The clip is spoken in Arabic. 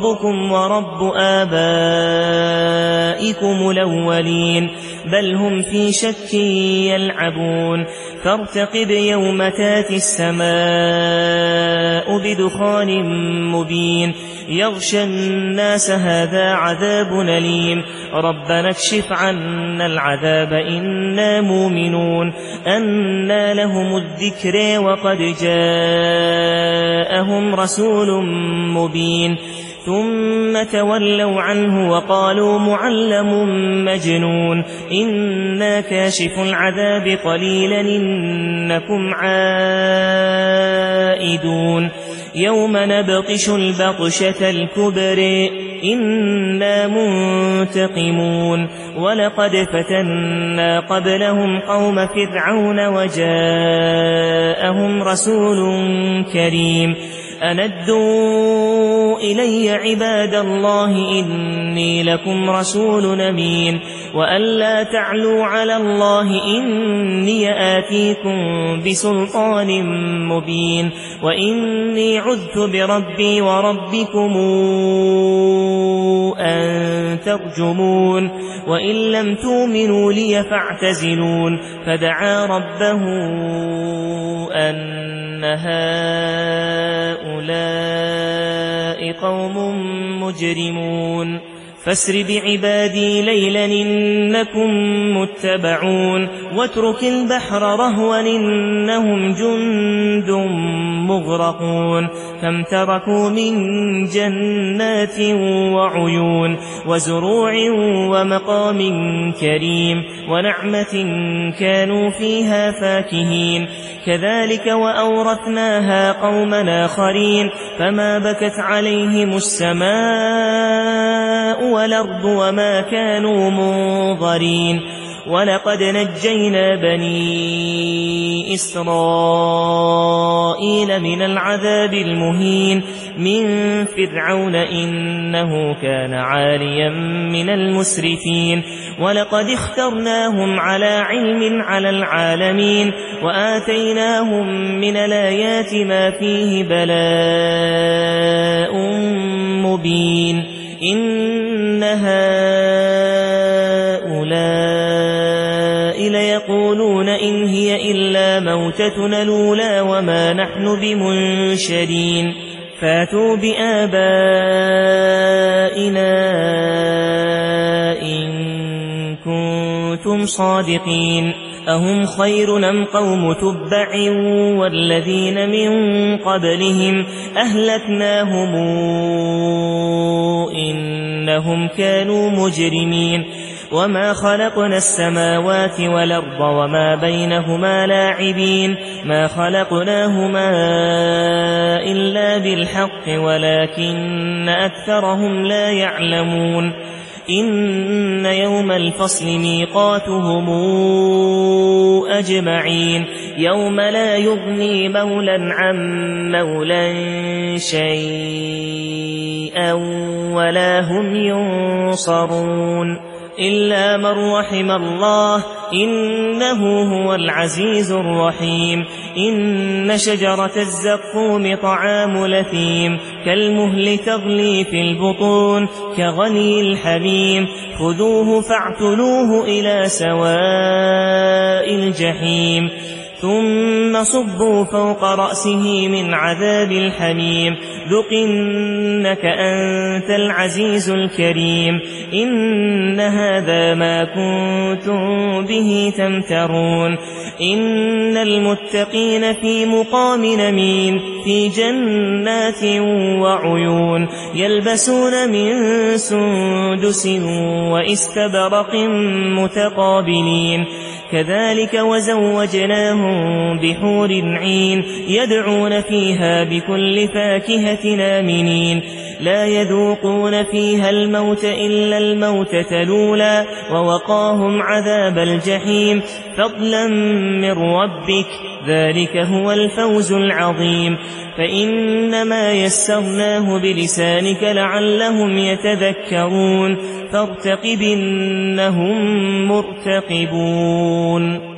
ربكم ورب آبائكم الأولين بل هم في شك يلعبون. فارتقب يوم تاتي السماء بدخان مبين. يغشى الناس هذا عذاب أليم. ربنا اكشف عنا العذاب إنا مؤمنون. أنا لهم الذكر وقد جاءهم رسول مبين. ثم تولوا عنه وقالوا معلم مجنون إنا كاشف العذاب قليلا إنكم عائدون يوم نبطش البطشة الكبر إنا منتقمون ولقد فتنا قبلهم قوم فرعون وجاءهم رسول كريم أندوا إلي عباد الله إني لكم رسول أمين وأن لا تعلوا على الله إني آتيكم بسلطان مبين وإني عذت بربي وربكم أن ترجمون وإن لم تؤمنوا لي فاعتزلون فدعا ربه أن هؤلاء قوم مجرمون فاسر بعبادي ليلا إنكم متبعون واترك البحر رهوا إنهم جند مغرقون كم تركوا من جنات وعيون وزروع ومقام كريم ونعمة كانوا فيها فاكهين كذلك وأورثناها قوما آخرين فما بكت عليهم السماء والأرض وما كانوا منظرين ولقد نجينا بني إسرائيل من العذاب المهين من فرعون إنه كان عاليا من المسرفين ولقد اخترناهم على علم على العالمين وآتيناهم من الآيات ما فيه بلاء مبين هؤلاء ليقولون إن هي إلا موتتنا الأولى وما نحن بمنشرين. فاتوا بآبائنا إن كنتم صادقين أهم خير أم قوم تبع والذين من قبلهم أهلكناهم إنهم كانوا مجرمين وما خلقنا السماوات والأرض وما بينهما لاعبين ما خلقناهما إلا بالحق ولكن أكثرهم لا يعلمون إن يوم الفصل ميقاتهم أجمعين يوم لا يغني مولا عن مولا شيئا ولا هم ينصرون إلا من رحم الله إنه هو العزيز الرحيم. إن شجرة الزقوم طعام لثيم كالمهل تغلي في البطون كغلي الحميم. خذوه فاعتلوه إلى سواء الجحيم. ثم صبوا فوق رأسه من عذاب الحميم ذق إنك أنت العزيز الكريم. إن هذا ما كنتم به تمترون. إن المتقين في مقام نمين في جنات وعيون. يلبسون من سندس وإستبرق متقابلين. كذلك وزوجناهم بحور عين يدعون فيها بكل فاكهة آمنين. لا يذوقون فيها الموت إلا الموت تلولا ووقاهم عذاب الجحيم. فضلا من ربك ذلك هو الفوز العظيم. فإنما يسرناه بلسانك لعلهم يتذكرون. فارتقب إنهم مرتقبون.